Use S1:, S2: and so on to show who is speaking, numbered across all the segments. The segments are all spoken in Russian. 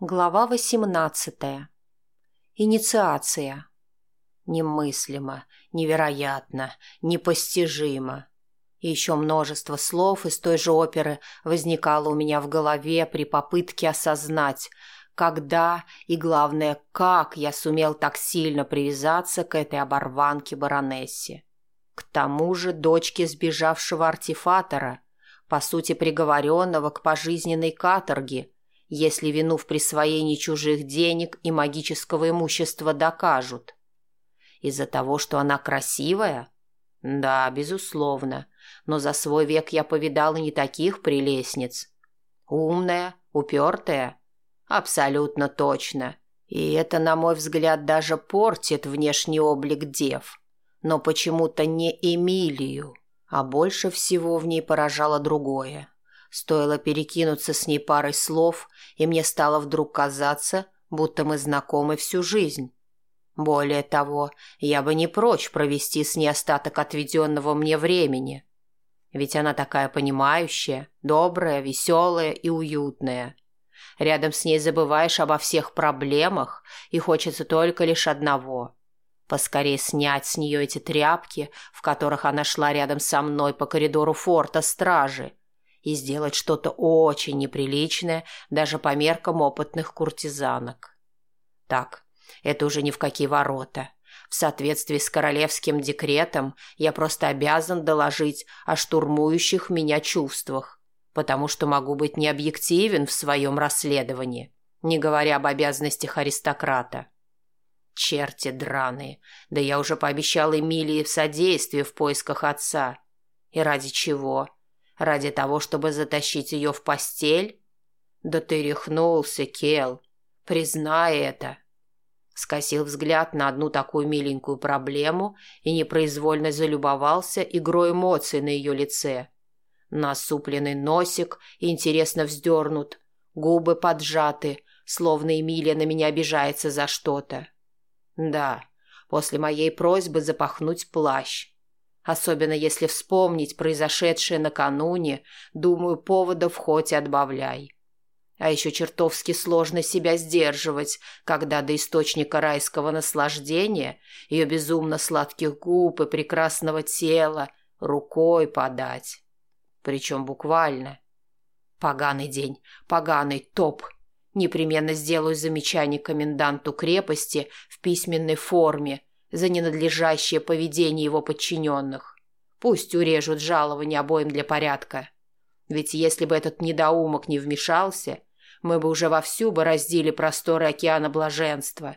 S1: Глава восемнадцатая. Инициация. Немыслимо, невероятно, непостижимо. И еще множество слов из той же оперы возникало у меня в голове при попытке осознать, когда и, главное, как я сумел так сильно привязаться к этой оборванке-баронессе. К тому же дочке сбежавшего артефатора, по сути приговоренного к пожизненной каторге – если вину в присвоении чужих денег и магического имущества докажут. Из-за того, что она красивая? Да, безусловно, но за свой век я повидал и не таких прелестниц. Умная, упертая? Абсолютно точно. И это, на мой взгляд, даже портит внешний облик дев. Но почему-то не Эмилию, а больше всего в ней поражало другое. Стоило перекинуться с ней парой слов, и мне стало вдруг казаться, будто мы знакомы всю жизнь. Более того, я бы не прочь провести с ней остаток отведенного мне времени. Ведь она такая понимающая, добрая, веселая и уютная. Рядом с ней забываешь обо всех проблемах, и хочется только лишь одного – поскорее снять с нее эти тряпки, в которых она шла рядом со мной по коридору форта стражи – и сделать что-то очень неприличное даже по меркам опытных куртизанок. Так, это уже ни в какие ворота. В соответствии с королевским декретом я просто обязан доложить о штурмующих меня чувствах, потому что могу быть необъективен в своем расследовании, не говоря об обязанностях аристократа. Черти драные, да я уже пообещал Эмилии в содействие в поисках отца. И ради чего? Ради того, чтобы затащить ее в постель? Да ты рехнулся, Кел. Признай это. Скосил взгляд на одну такую миленькую проблему и непроизвольно залюбовался игрой эмоций на ее лице. Насупленный носик интересно вздернут, губы поджаты, словно Эмилия на меня обижается за что-то. Да, после моей просьбы запахнуть плащ. Особенно если вспомнить произошедшее накануне, думаю, поводов хоть отбавляй. А еще чертовски сложно себя сдерживать, когда до источника райского наслаждения, ее безумно сладких губ и прекрасного тела рукой подать. Причем буквально. Поганый день, поганый топ. Непременно сделаю замечание коменданту крепости в письменной форме за ненадлежащее поведение его подчиненных. Пусть урежут жалование обоим для порядка. Ведь если бы этот недоумок не вмешался, мы бы уже вовсю бороздили просторы океана блаженства.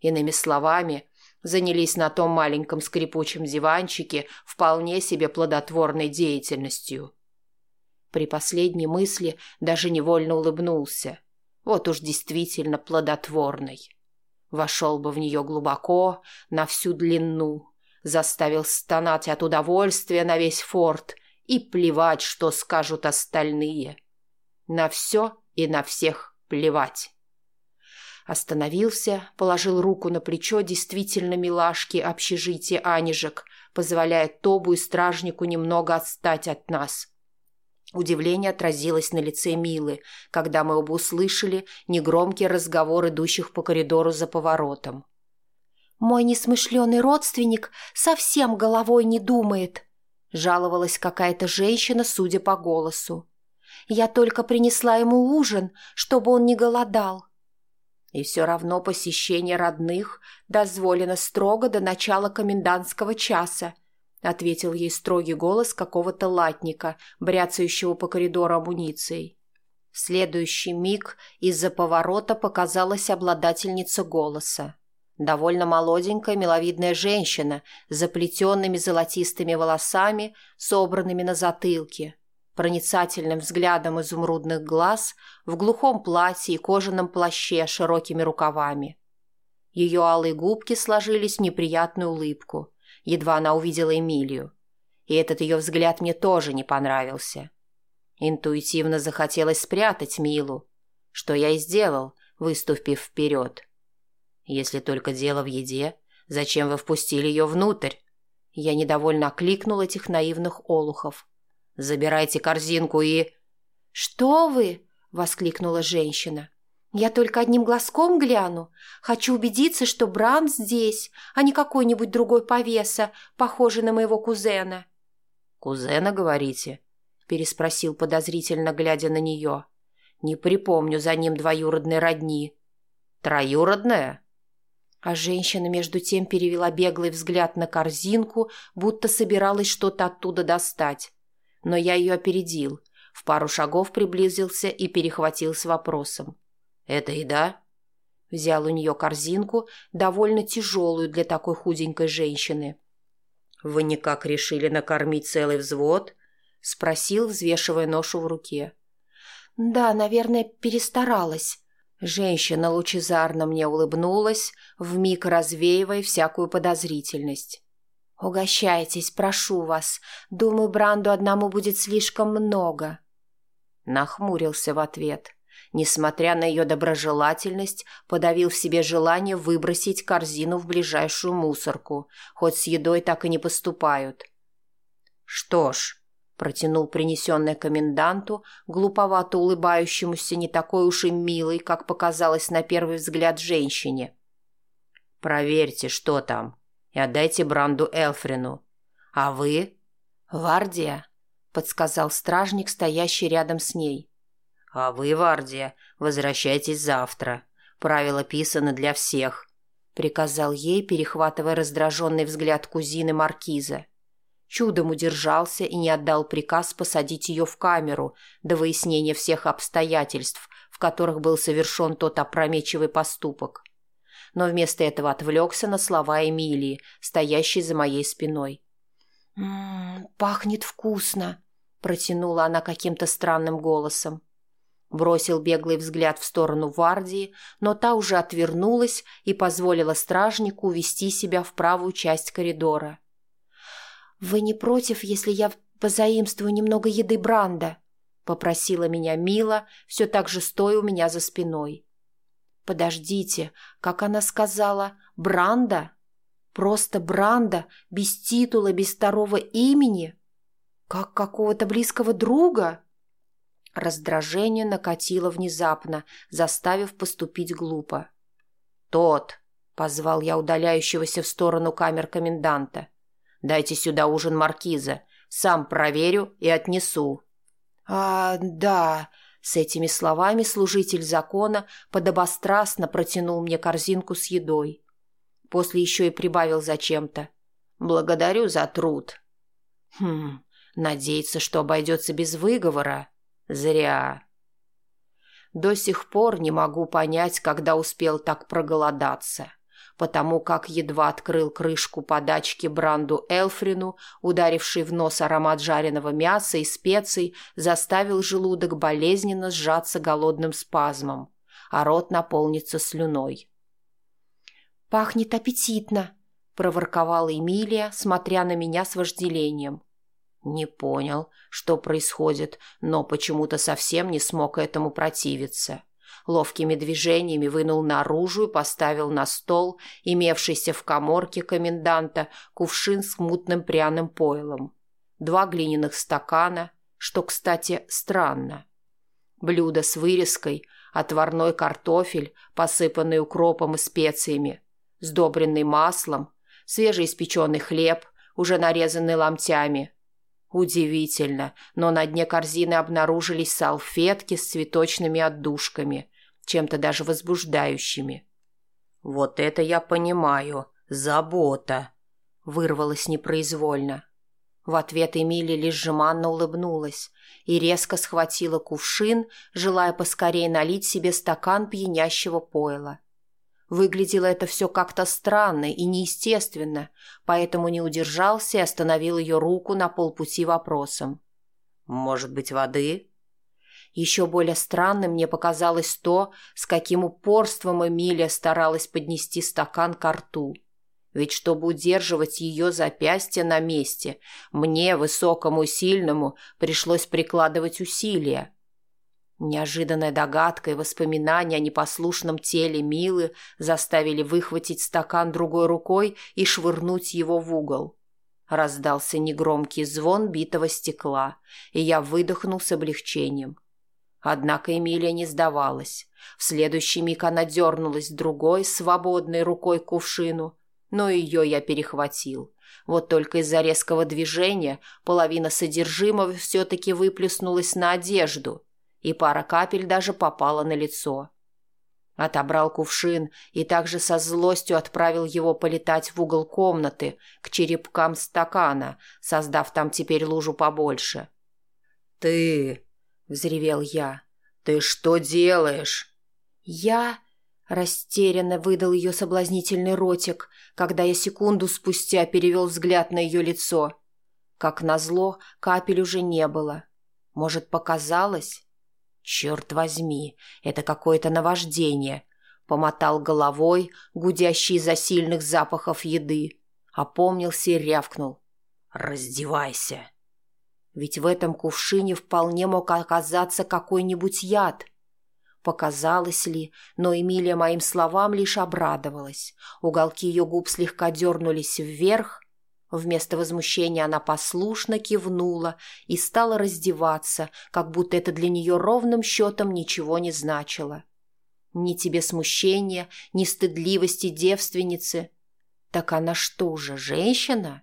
S1: Иными словами, занялись на том маленьком скрипучем диванчике вполне себе плодотворной деятельностью. При последней мысли даже невольно улыбнулся. Вот уж действительно плодотворной вошел бы в нее глубоко, на всю длину, заставил стонать от удовольствия на весь форт и плевать, что скажут остальные. На все и на всех плевать. Остановился, положил руку на плечо действительно милашки общежития Анежек, позволяя Тобу и стражнику немного отстать от нас – Удивление отразилось на лице Милы, когда мы оба услышали негромкий разговор идущих по коридору за поворотом. «Мой несмышленый родственник совсем головой не думает», — жаловалась какая-то женщина, судя по голосу. «Я только принесла ему ужин, чтобы он не голодал». И все равно посещение родных дозволено строго до начала комендантского часа, ответил ей строгий голос какого-то латника, бряцающего по коридору амуницией. В следующий миг из-за поворота показалась обладательница голоса. Довольно молоденькая миловидная женщина с заплетенными золотистыми волосами, собранными на затылке, проницательным взглядом изумрудных глаз, в глухом платье и кожаном плаще с широкими рукавами. Ее алые губки сложились в неприятную улыбку – едва она увидела Эмилию. И этот ее взгляд мне тоже не понравился. Интуитивно захотелось спрятать Милу, что я и сделал, выступив вперед. Если только дело в еде, зачем вы впустили ее внутрь? Я недовольно окликнул этих наивных олухов. «Забирайте корзинку и...» «Что вы?» — воскликнула женщина. Я только одним глазком гляну. Хочу убедиться, что Бранд здесь, а не какой-нибудь другой повеса, похожий на моего кузена».
S2: «Кузена, говорите?» – переспросил подозрительно, глядя на нее. «Не припомню за ним двоюродной родни». «Троюродная?»
S1: А женщина между тем перевела беглый взгляд на корзинку, будто собиралась что-то оттуда достать. Но я ее опередил, в пару шагов приблизился и перехватил с вопросом.
S2: «Это еда?»
S1: Взял у нее корзинку, довольно тяжелую для такой худенькой женщины.
S2: «Вы никак решили накормить целый взвод?» — спросил, взвешивая ношу в руке.
S1: «Да, наверное, перестаралась». Женщина лучезарно мне улыбнулась, вмиг развеивая всякую подозрительность. «Угощайтесь, прошу вас. Думаю, Бранду одному будет слишком много». Нахмурился в ответ несмотря на ее доброжелательность, подавил в себе желание выбросить корзину в ближайшую мусорку, хоть с едой так и не поступают.
S2: «Что ж», — протянул принесенное коменданту, глуповато улыбающемуся не такой уж и милой, как показалось на первый взгляд женщине. «Проверьте, что там, и отдайте Бранду Элфрину. А вы?»
S1: «Вардия», — подсказал стражник, стоящий рядом с ней.
S2: «А вы, Вардия, возвращайтесь завтра. Правила писаны для всех», — приказал ей, перехватывая раздраженный взгляд кузины Маркиза.
S1: Чудом удержался и не отдал приказ посадить ее в камеру до выяснения всех обстоятельств, в которых был совершен тот опрометчивый поступок. Но вместо этого отвлекся на слова Эмилии, стоящей за моей спиной. «М «М-м, -м, «Пахнет вкусно», — протянула она каким-то странным голосом. Бросил беглый взгляд в сторону Вардии, но та уже отвернулась и позволила стражнику увести себя в правую часть коридора. «Вы не против, если я позаимствую немного еды Бранда?» — попросила меня Мила, все так же стоя у меня за спиной. «Подождите, как она сказала, Бранда? Просто Бранда, без титула, без второго имени? Как какого-то близкого друга?» Раздражение накатило внезапно, заставив поступить глупо.
S2: «Тот!» — позвал я удаляющегося в сторону камер коменданта. «Дайте сюда ужин маркиза. Сам проверю и отнесу».
S1: «А, да...» С этими словами служитель закона подобострастно протянул мне корзинку с едой. После еще и прибавил зачем-то. «Благодарю за труд». «Хм, надеется, что обойдется без выговора». Зря. До сих пор не могу понять, когда успел так проголодаться, потому как едва открыл крышку подачки Бранду Элфрину, ударивший в нос аромат жареного мяса и специй, заставил желудок болезненно сжаться голодным спазмом, а рот наполнится слюной. «Пахнет аппетитно», — проворковала Эмилия, смотря на меня с вожделением. Не понял, что происходит, но почему-то совсем не смог этому противиться. Ловкими движениями вынул наружу и поставил на стол, имевшийся в коморке коменданта, кувшин с мутным пряным пойлом. Два глиняных стакана, что, кстати, странно. Блюдо с вырезкой, отварной картофель, посыпанный укропом и специями, сдобренный маслом, свежеиспеченный хлеб, уже нарезанный ломтями – Удивительно, но на дне корзины обнаружились салфетки с цветочными отдушками, чем-то даже возбуждающими.
S2: «Вот это я понимаю. Забота!» — вырвалось непроизвольно.
S1: В ответ Эмили лишь жеманно улыбнулась и резко схватила кувшин, желая поскорее налить себе стакан пьянящего пойла. Выглядело это все как-то странно и неестественно, поэтому не удержался и остановил ее руку на полпути вопросом.
S2: «Может быть, воды?»
S1: Еще более странным мне показалось то, с каким упорством Эмилия старалась поднести стакан к рту. Ведь чтобы удерживать ее запястье на месте, мне, высокому и сильному, пришлось прикладывать усилия. Неожиданная догадка и воспоминания о непослушном теле Милы заставили выхватить стакан другой рукой и швырнуть его в угол. Раздался негромкий звон битого стекла, и я выдохнул с облегчением.
S2: Однако Эмилия не сдавалась. В следующий миг она дернулась другой, свободной рукой к кувшину, но ее я перехватил. Вот только из-за резкого движения половина содержимого все-таки выплеснулась на одежду, и пара капель даже попала на лицо. Отобрал кувшин и также со злостью отправил его полетать в угол комнаты, к черепкам стакана, создав там теперь лужу побольше. «Ты!» — взревел я. «Ты что делаешь?»
S1: «Я...» — растерянно выдал ее соблазнительный ротик, когда я секунду спустя перевел взгляд на ее лицо. Как назло, капель уже не было. Может, показалось? Черт возьми, это какое-то наваждение. Помотал головой, гудящий из-за сильных запахов еды. Опомнился и рявкнул. «Раздевайся!» Ведь в этом кувшине вполне мог оказаться какой-нибудь яд. Показалось ли, но Эмилия моим словам лишь обрадовалась. Уголки ее губ слегка дернулись вверх. Вместо возмущения она послушно кивнула и стала раздеваться, как будто это для нее ровным счетом ничего не значило. Ни тебе смущения, ни стыдливости девственницы. Так она что же, женщина?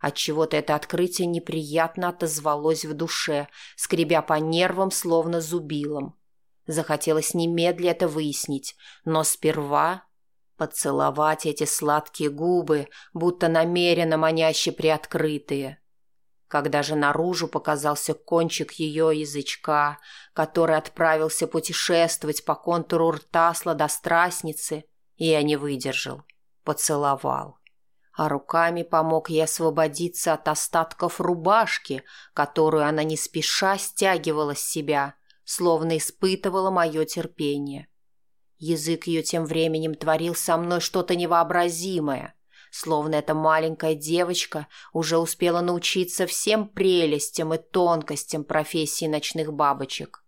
S1: Отчего-то это открытие неприятно отозвалось в душе, скребя по нервам, словно зубилом. Захотелось немедля это выяснить, но сперва поцеловать эти сладкие губы, будто намеренно маняще приоткрытые. Когда же наружу показался кончик ее язычка, который отправился путешествовать по контуру рта сладострастницы, я не выдержал, поцеловал а руками помог ей освободиться от остатков рубашки, которую она не спеша стягивала с себя, словно испытывала мое терпение. Язык ее тем временем творил со мной что-то невообразимое, словно эта маленькая девочка уже успела научиться всем прелестям и тонкостям профессии ночных бабочек.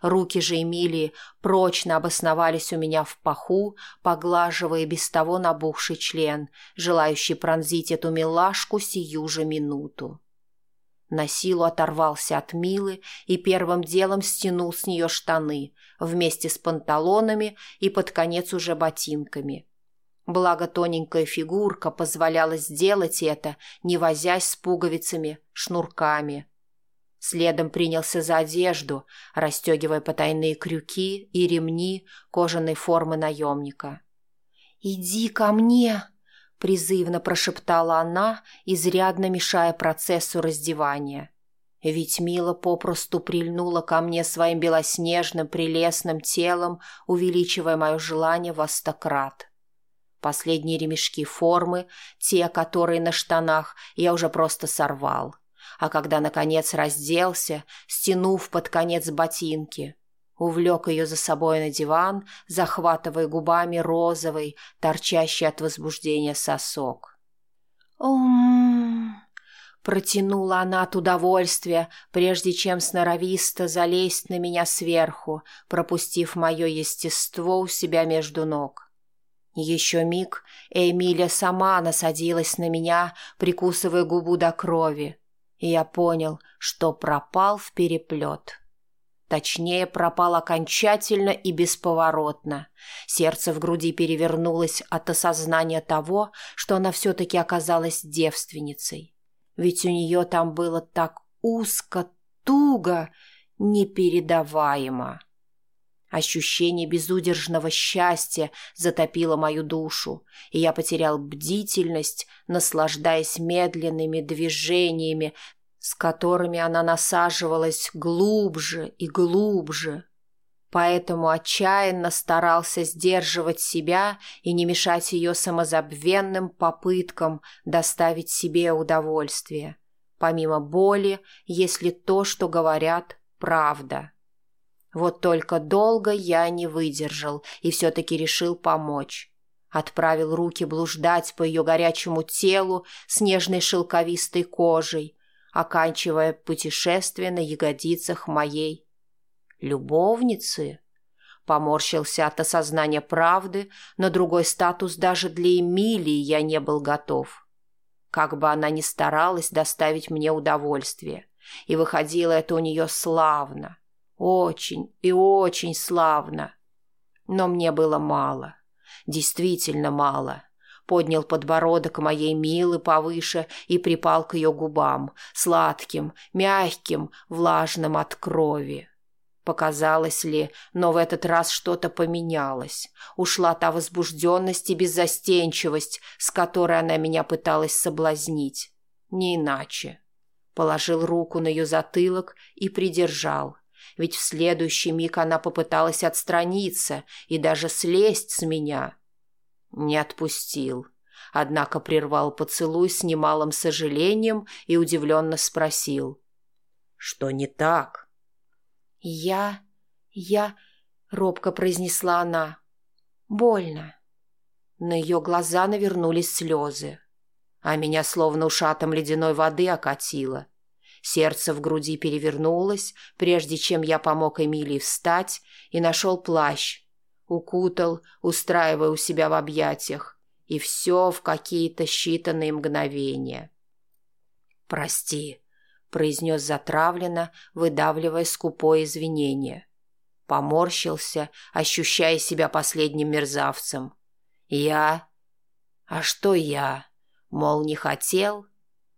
S1: Руки же Эмилии прочно обосновались у меня в паху, поглаживая без того набухший член, желающий пронзить эту милашку сию же минуту. На силу оторвался от Милы и первым делом стянул с нее штаны вместе с панталонами и под конец уже ботинками. Благо тоненькая фигурка позволяла сделать это, не возясь с пуговицами, шнурками. Следом принялся за одежду, расстегивая потайные крюки и ремни кожаной формы наемника. «Иди ко мне!» — призывно прошептала она, изрядно мешая процессу раздевания. Ведь Мила попросту прильнула ко мне своим белоснежным прелестным телом, увеличивая мое желание во стократ. Последние ремешки формы, те, которые на штанах, я уже просто сорвал. А когда, наконец, разделся, стянув под конец ботинки, Увлек ее за собой на диван, захватывая губами розовый, торчащий от возбуждения сосок. «Ум...» Протянула она от удовольствия, прежде чем сноровисто залезть на меня сверху, пропустив мое естество у себя между ног. Еще миг Эмилия сама насадилась на меня, прикусывая губу до крови, и я понял, что пропал в переплет. Точнее, пропал окончательно и бесповоротно. Сердце в груди перевернулось от осознания того, что она все-таки оказалась девственницей. Ведь у нее там было так узко, туго, непередаваемо. Ощущение безудержного счастья затопило мою душу, и я потерял бдительность, наслаждаясь медленными движениями с которыми она насаживалась глубже и глубже. Поэтому отчаянно старался сдерживать себя и не мешать ее самозабвенным попыткам доставить себе удовольствие, помимо боли, если то, что говорят, правда. Вот только долго я не выдержал и все-таки решил помочь. Отправил руки блуждать по ее горячему телу с нежной шелковистой кожей, оканчивая путешествие на ягодицах моей любовницы. Поморщился от осознания правды, но другой статус даже для Эмилии я не был готов. Как бы она ни старалась доставить мне удовольствие, и выходило это у нее славно. Очень и очень славно. Но мне было мало. Действительно мало. Поднял подбородок моей Милы повыше и припал к ее губам, сладким, мягким, влажным от крови. Показалось ли, но в этот раз что-то поменялось. Ушла та возбужденность и беззастенчивость, с которой она меня пыталась соблазнить. Не иначе. Положил руку на ее затылок и придержал. Ведь в следующий миг она попыталась отстраниться и даже слезть с меня. Не отпустил. Однако прервал поцелуй с немалым сожалением и удивленно спросил. «Что не так?»
S2: «Я... я...» — робко произнесла она. «Больно». На ее глаза навернулись слезы, а меня словно ушатом ледяной воды окатило. Сердце в груди перевернулось, прежде чем я помог Эмилии встать и нашел плащ, укутал, устраивая у себя в объятиях, и все в какие-то считанные мгновения. «Прости», произнес затравленно, выдавливая скупое извинение. Поморщился, ощущая себя последним мерзавцем. «Я? А что я? Мол, не хотел?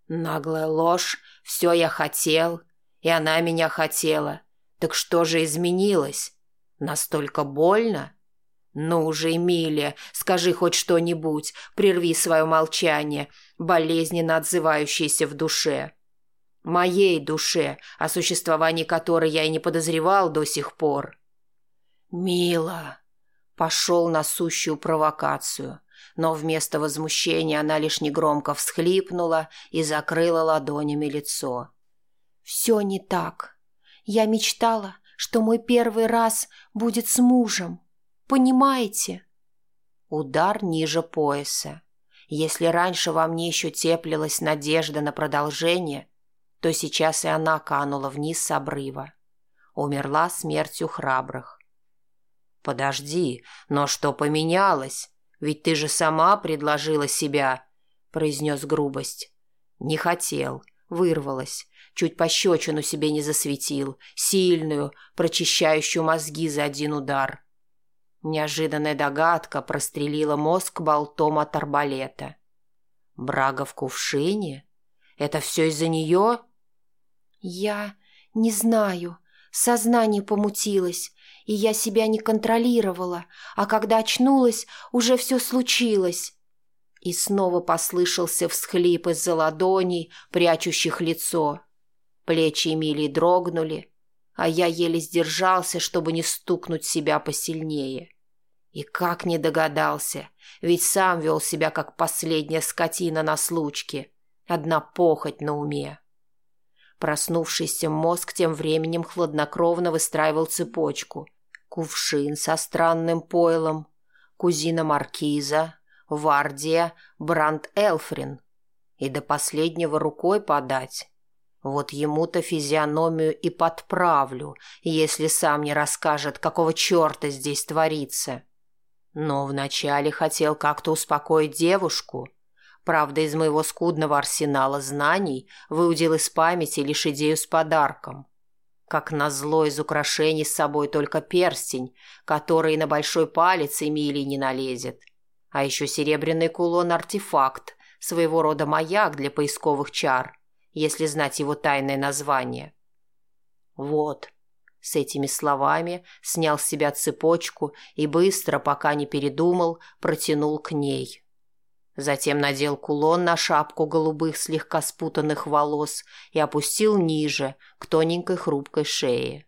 S2: Наглая ложь, все я хотел, и она меня хотела. Так что же изменилось? Настолько больно?» «Ну уже, Эмилия, скажи хоть что-нибудь, прерви свое молчание, болезненно отзывающееся в душе» моей душе, о существовании которой я и не подозревал до сих пор. «Мила!» Пошел на сущую провокацию, но вместо возмущения она лишь негромко всхлипнула и закрыла ладонями лицо. «Все не так. Я мечтала, что мой первый раз будет с мужем. Понимаете?»
S1: Удар ниже пояса. Если раньше во мне еще теплилась надежда на продолжение, то сейчас и она канула вниз с обрыва. Умерла смертью храбрых. «Подожди, но что поменялось? Ведь ты же сама предложила себя», — произнес грубость. «Не хотел, вырвалась, чуть пощечину себе не засветил, сильную, прочищающую мозги за один удар». Неожиданная догадка прострелила мозг болтом от арбалета. «Брага в кувшине? Это все из-за нее?»
S2: «Я не знаю. Сознание помутилось, и я себя не контролировала, а когда очнулась, уже все случилось». И снова послышался всхлип из-за ладоней, прячущих лицо. Плечи Эмилии дрогнули, а я еле сдержался, чтобы не стукнуть себя посильнее. И как не догадался, ведь сам вел себя, как последняя скотина на случке, одна похоть на уме. Проснувшийся мозг тем временем хладнокровно выстраивал цепочку. Кувшин со странным пойлом, кузина Маркиза, Вардия, Бранд Элфрин. И до последнего рукой подать. Вот ему-то физиономию и подправлю, если сам не расскажет, какого черта здесь творится. Но вначале хотел как-то успокоить девушку — Правда, из моего скудного арсенала знаний выудил из памяти лишь идею с подарком. Как назло из украшений с собой только перстень, который на большой палец Эмилии не налезет. А еще серебряный кулон-артефакт, своего рода маяк для поисковых чар, если знать его тайное название. Вот, с этими словами снял с себя цепочку и быстро, пока не передумал, протянул к ней. Затем надел кулон на шапку голубых слегка спутанных волос и опустил ниже, к тоненькой хрупкой шее.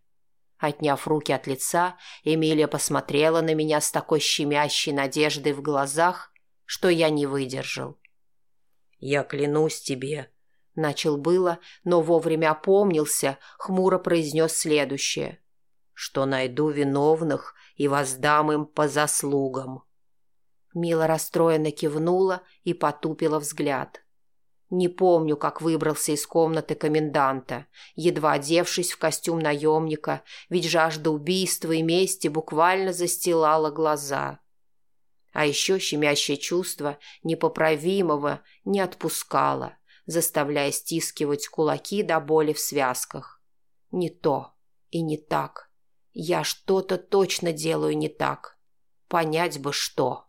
S2: Отняв руки от лица, Эмилия посмотрела на меня с такой щемящей надеждой в глазах, что я не выдержал. «Я клянусь тебе», — начал было, но вовремя опомнился, хмуро произнес следующее, «что найду виновных и воздам им по заслугам». Мила расстроенно кивнула и потупила взгляд. Не помню, как выбрался из комнаты коменданта, едва одевшись в костюм наемника, ведь жажда убийства и мести буквально застилала глаза. А еще щемящее чувство непоправимого не отпускало, заставляя стискивать кулаки до боли в связках. Не то,
S1: И не так. Я что-то точно делаю не так. Понять бы что.